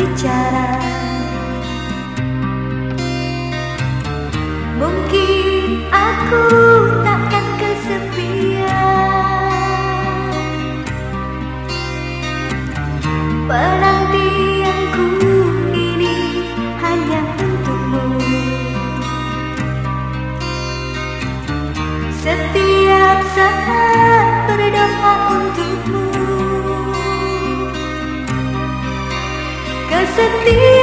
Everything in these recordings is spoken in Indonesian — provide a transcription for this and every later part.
bicara Mungkin aku 的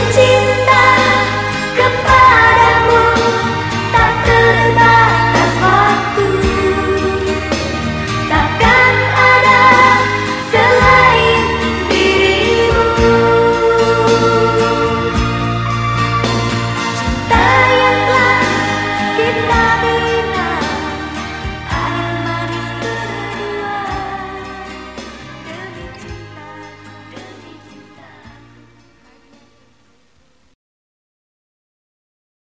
今